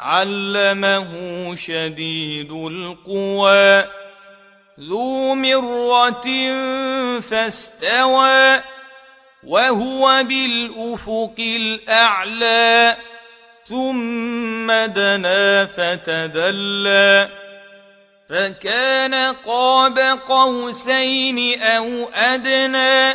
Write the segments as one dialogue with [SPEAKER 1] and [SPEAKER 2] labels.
[SPEAKER 1] علمه شديد القوى ذو مرة فاستوى وهو بالأفق الأعلى ثم دنا فتدلى فكان قاب قوسين أو أدنى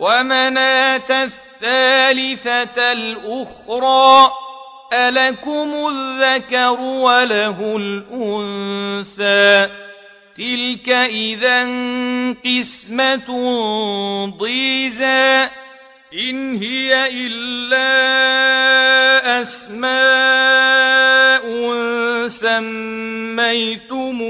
[SPEAKER 1] ومناة الثالثة الأخرى ألكم الذكر وله الأنثى. تلك إذا قسمة ضيزى. إن هي إلا أسماء سميتموها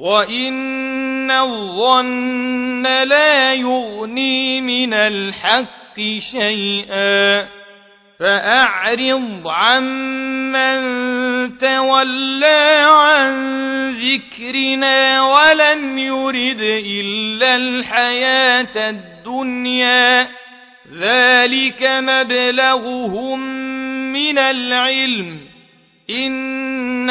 [SPEAKER 1] وإن الظن لا يغني من الحق شيئا فأعرض عمن تولى عن ذكرنا ولم يرد إلا الحياة الدنيا ذلك مبلغهم من العلم إن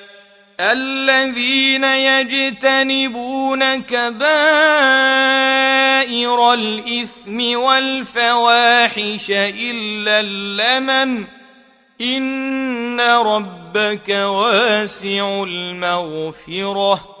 [SPEAKER 1] الذين يجتنبون كبائر الإثم والفواحش إلا اللمم إن ربك واسع المغفرة.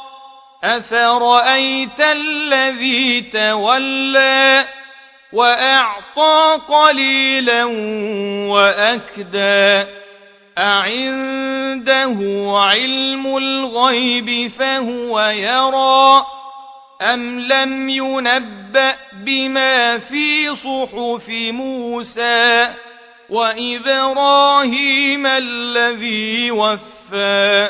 [SPEAKER 1] أفرأيت الذي تولى وأعطى قليلا وأكدى أعنده علم الغيب فهو يرى أم لم ينبأ بما في صحف موسى وإبراهيم الذي وفى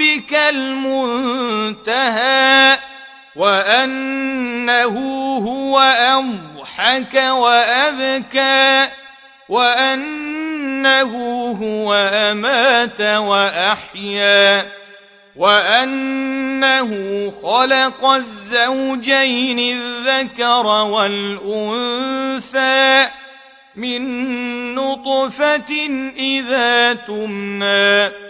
[SPEAKER 1] ربك المنتهى وأنه هو أضحك وأبكى وأنه هو أمات وأحيا وأنه خلق الزوجين الذكر والأنثى من نطفة إذا تمنى